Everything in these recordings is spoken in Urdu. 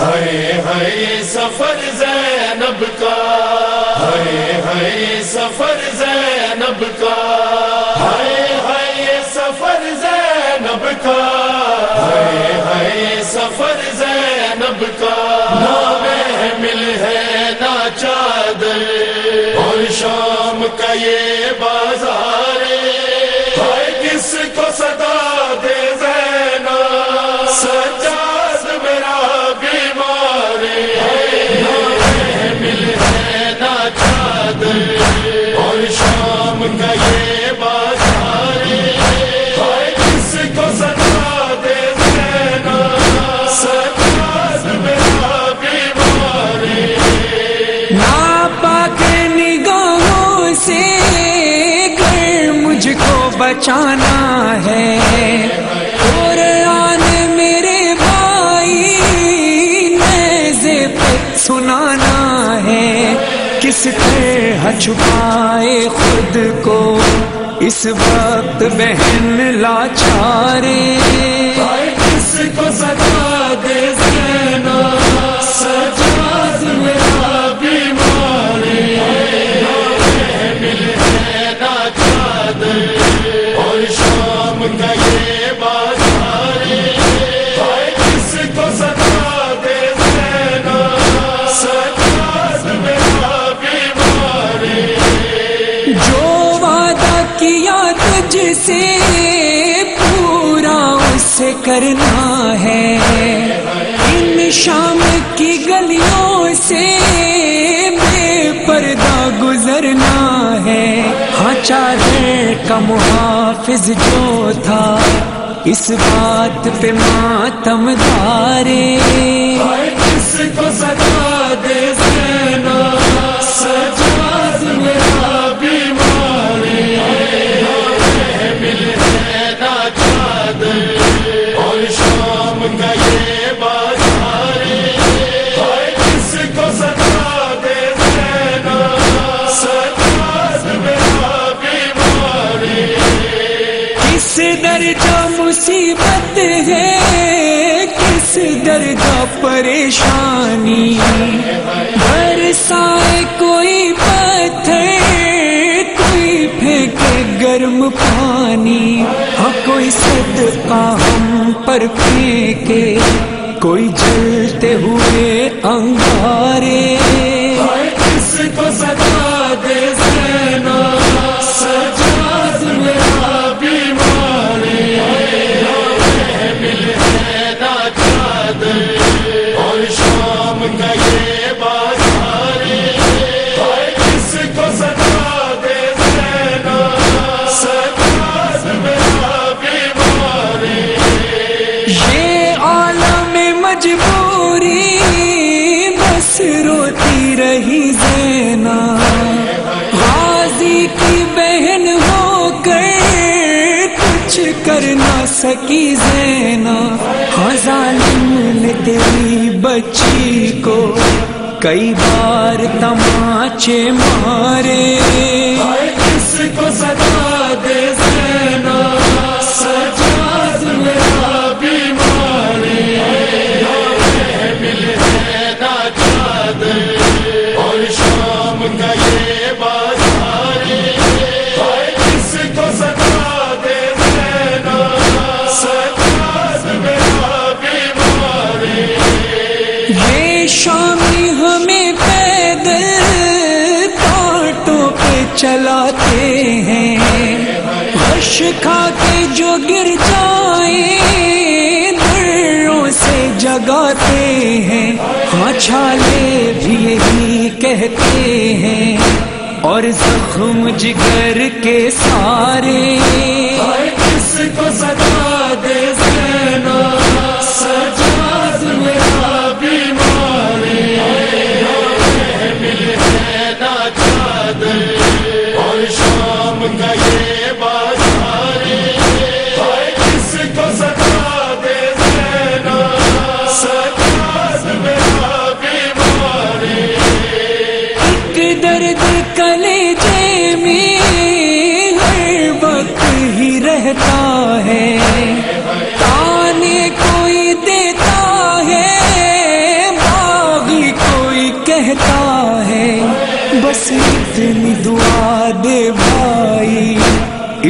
ہائے ہائے سفر زینب کا۔ ہائے ہائے سفر زینب کا۔ ہائے ہائے سفر زینب کا۔ ہائے ہائے سفر زینب کا۔ نہ مل ہے نہ چادر۔ اور شام کا یہ بازار بچانا ہے۔ قرآن میرے بھائی نیزے پہ سنانا ہے۔ کس طرح چھپائے خود کو، اس وقت بہن لاچارے۔ کس کو سجا دے کرنا ہے۔ ان شام کی گلیوں سے بے پردہ گزرنا ہے۔ ہاں چادر کا محافظ جو تھا۔ اس بات پہ ماتم دارے۔ ہاں، کس درجہ پریشانی۔ برسائے کوئی پتھر، کوئی پھینکے گرم پانی۔ ہاں کوئی صدقہ ہم پر پھینکے۔ کوئی جلتے ہوئے انگارے۔ ہائے کس کو سجا سکی زینا ہاں ظالم نے تیری بچی کو کئی بار تماچے مارے۔ اس کو سجا یہ شامی ہمیں پیدل کانٹوں پہ چلاتے ہیں۔ ہش کھا کے جو گر جائیں دروں سے جگاتے ہیں۔ ہاں چھالے بھی یہی کہتے ہیں۔ اور زخم جگر کے سارے۔ ہائے کس کو سجا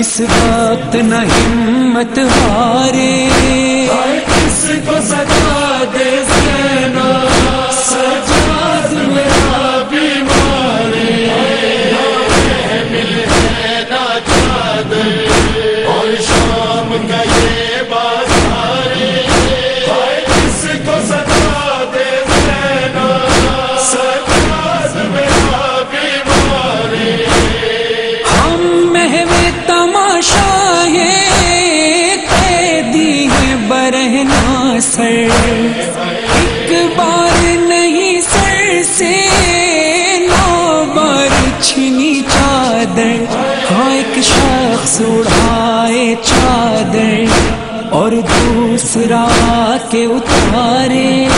کس وقت نہ ہمت ہارے۔ کس کو سکھا اڑائے چادر اور دوسرا کے اتارے۔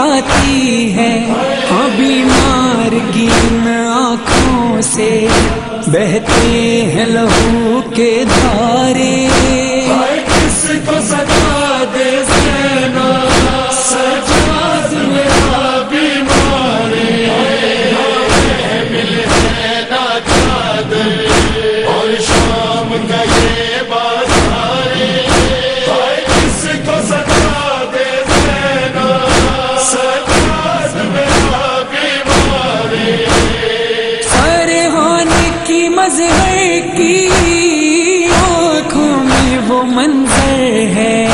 بتاتی ہے۔ ہاں بیمار گن آنکھوں سے بہتے ہیں لہو کے دھارے۔ منظر ہے۔